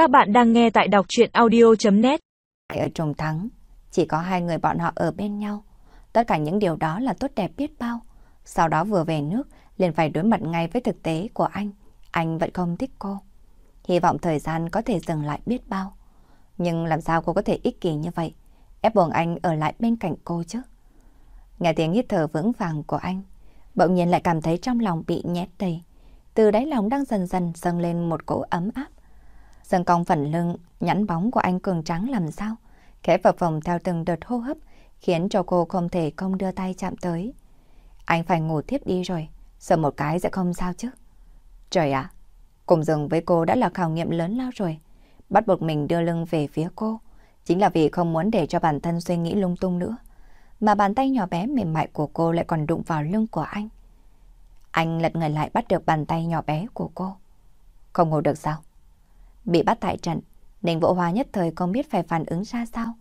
Các bạn đang nghe tại đọc chuyện audio.net Ở trùng thắng, chỉ có hai người bọn họ ở bên nhau. Tất cả những điều đó là tốt đẹp biết bao. Sau đó vừa về nước, liền phải đối mặt ngay với thực tế của anh. Anh vẫn không thích cô. Hy vọng thời gian có thể dừng lại biết bao. Nhưng làm sao cô có thể ích kỷ như vậy? Ép buộc anh ở lại bên cạnh cô chứ? Nghe tiếng hít thở vững vàng của anh, bỗng nhiên lại cảm thấy trong lòng bị nhét đầy. Từ đáy lòng đang dần dần dâng lên một cỗ ấm áp. Dần cong phần lưng, nhẵn bóng của anh cường trắng làm sao, khẽ phập phồng theo từng đợt hô hấp, khiến cho cô không thể không đưa tay chạm tới. Anh phải ngủ tiếp đi rồi, sợ một cái sẽ không sao chứ. Trời ạ, cùng giường với cô đã là khảo nghiệm lớn lao rồi. Bắt buộc mình đưa lưng về phía cô, chính là vì không muốn để cho bản thân suy nghĩ lung tung nữa. Mà bàn tay nhỏ bé mềm mại của cô lại còn đụng vào lưng của anh. Anh lật người lại bắt được bàn tay nhỏ bé của cô. Không ngủ được sao? Bị bắt tại trận, Ninh Vũ Hoa nhất thời không biết phải phản ứng ra sao.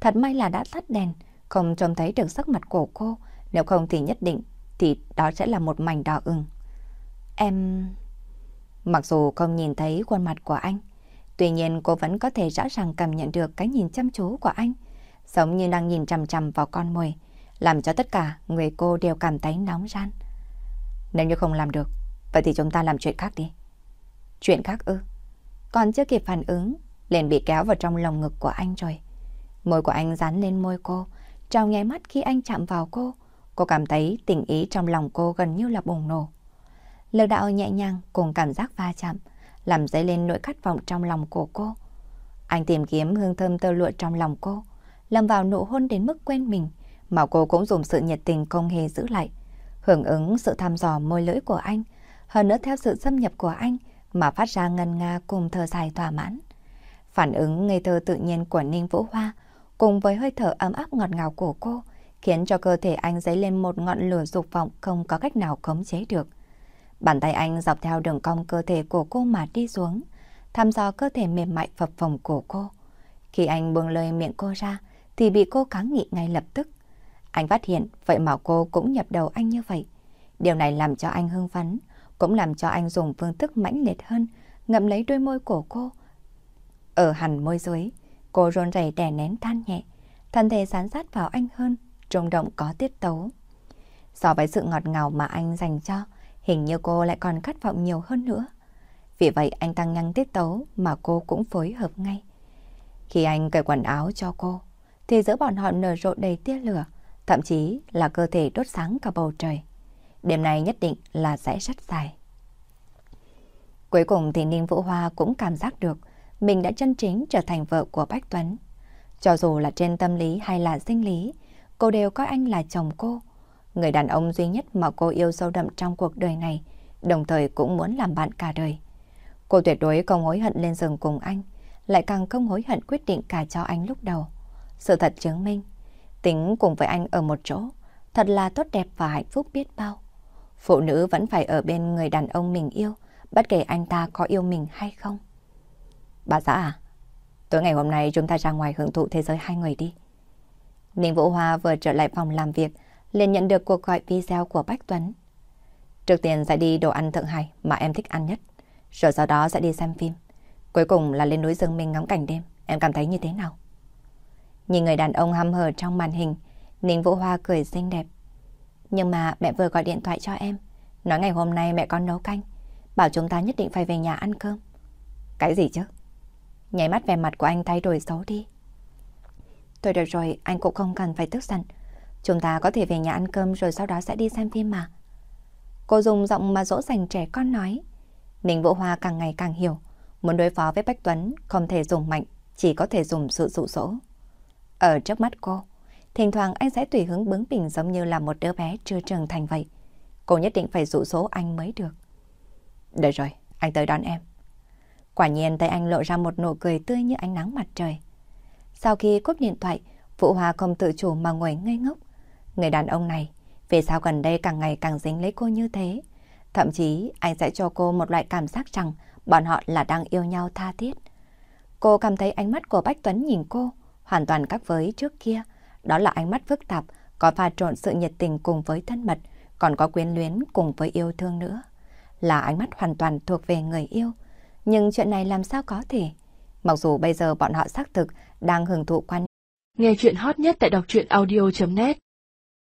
Thật may là đã tắt đèn, không trông thấy được sắc mặt của cô. Nếu không thì nhất định, thì đó sẽ là một mảnh đỏ ửng. Em... Mặc dù không nhìn thấy khuôn mặt của anh, tuy nhiên cô vẫn có thể rõ ràng cảm nhận được cái nhìn chăm chú của anh, giống như đang nhìn chằm chằm vào con mồi, làm cho tất cả người cô đều cảm thấy nóng ran. Nếu như không làm được, vậy thì chúng ta làm chuyện khác đi. Chuyện khác ư? Còn chưa kịp phản ứng, liền bị kéo vào trong lòng ngực của anh rồi. Môi của anh dán lên môi cô, trong nháy mắt khi anh chạm vào cô, cô cảm thấy tình ý trong lòng cô gần như là bùng nổ. Lực đạo nhẹ nhàng cùng cảm giác va chạm, làm dấy lên nỗi khát vọng trong lòng của cô. Anh tìm kiếm hương thơm tơ lụa trong lòng cô, lâm vào nụ hôn đến mức quên mình, mà cô cũng dùng sự nhiệt tình không hề giữ lại. Hưởng ứng sự thăm dò môi lưỡi của anh, hơn nữa theo sự xâm nhập của anh mà phát ra ngân nga cùng thở dài thỏa mãn. Phản ứng ngây thơ tự nhiên của Ninh Vũ Hoa cùng với hơi thở ấm áp ngọt ngào của cô khiến cho cơ thể anh dấy lên một ngọn lửa dục vọng không có cách nào khống chế được. Bàn tay anh dọc theo đường cong cơ thể của cô mà đi xuống, thăm dò cơ thể mềm mại phập phồng của cô. Khi anh buông lời miệng cô ra, thì bị cô kháng nghị ngay lập tức. Anh phát hiện vậy mà cô cũng nhập đầu anh như vậy. Điều này làm cho anh hưng phấn, cũng làm cho anh dùng phương thức mãnh liệt hơn, ngậm lấy đôi môi của cô. Ở hẳn môi dưới, cô rôn rẩy đè nén than nhẹ, thân thể sán sát vào anh hơn, trung động có tiết tấu. So với sự ngọt ngào mà anh dành cho, hình như cô lại còn khát vọng nhiều hơn nữa. Vì vậy anh tăng nhanh tiết tấu mà cô cũng phối hợp ngay. Khi anh cởi quần áo cho cô, thì giữa bọn họ nở rộ đầy tia lửa, thậm chí là cơ thể đốt sáng cả bầu trời. Đêm này nhất định là sẽ rất dài. Cuối cùng thì Ninh Vũ Hoa cũng cảm giác được mình đã chân chính trở thành vợ của Bách Tuấn. Cho dù là trên tâm lý hay là sinh lý, cô đều coi anh là chồng cô. Người đàn ông duy nhất mà cô yêu sâu đậm trong cuộc đời này, đồng thời cũng muốn làm bạn cả đời. Cô tuyệt đối không hối hận lên giường cùng anh, lại càng không hối hận quyết định cả cho anh lúc đầu. Sự thật chứng minh, tính cùng với anh ở một chỗ, thật là tốt đẹp và hạnh phúc biết bao. Phụ nữ vẫn phải ở bên người đàn ông mình yêu, bất kể anh ta có yêu mình hay không. Bà xã à, tối ngày hôm nay chúng ta ra ngoài hưởng thụ thế giới hai người đi. Ninh Vũ Hoa vừa trở lại phòng làm việc, liền nhận được cuộc gọi video của Bách Tuấn. Trước tiên sẽ đi đồ ăn Thượng Hải mà em thích ăn nhất, rồi sau đó sẽ đi xem phim. Cuối cùng là lên núi rừng mình ngắm cảnh đêm, em cảm thấy như thế nào? Nhìn người đàn ông hăm hở trong màn hình, Ninh Vũ Hoa cười xinh đẹp. Nhưng mà mẹ vừa gọi điện thoại cho em, nói ngày hôm nay mẹ con nấu canh, bảo chúng ta nhất định phải về nhà ăn cơm. Cái gì chứ? Nháy mắt về mặt của anh thay đổi xấu đi. Thôi được rồi, anh cũng không cần phải tức giận. Chúng ta có thể về nhà ăn cơm rồi sau đó sẽ đi xem phim mà. Cô dùng giọng mà dỗ dành trẻ con nói. Ninh Vũ Hoa càng ngày càng hiểu, muốn đối phó với Bách Tuấn không thể dùng mạnh, chỉ có thể dùng sự dụ dỗ. Ở trước mắt cô, thỉnh thoảng anh sẽ tùy hứng bướng bỉnh giống như là một đứa bé chưa trưởng thành vậy. Cô nhất định phải dụ dỗ anh mới được. Được rồi, anh tới đón em. Quả nhiên tay anh lộ ra một nụ cười tươi như ánh nắng mặt trời. Sau khi cúp điện thoại, Vũ hòa không tự chủ mà ngồi ngây ngốc. Người đàn ông này, vì sao gần đây càng ngày càng dính lấy cô như thế? Thậm chí anh sẽ cho cô một loại cảm giác rằng bọn họ là đang yêu nhau tha thiết. Cô cảm thấy ánh mắt của Bách Tuấn nhìn cô hoàn toàn khác với trước kia. Đó là ánh mắt phức tạp, có pha trộn sự nhiệt tình cùng với thân mật, còn có quyến luyến cùng với yêu thương nữa. Là ánh mắt hoàn toàn thuộc về người yêu. Nhưng chuyện này làm sao có thể? Mặc dù bây giờ bọn họ xác thực đang hưởng thụ quan Nghe chuyện hot nhất tại đọc truyện audio.net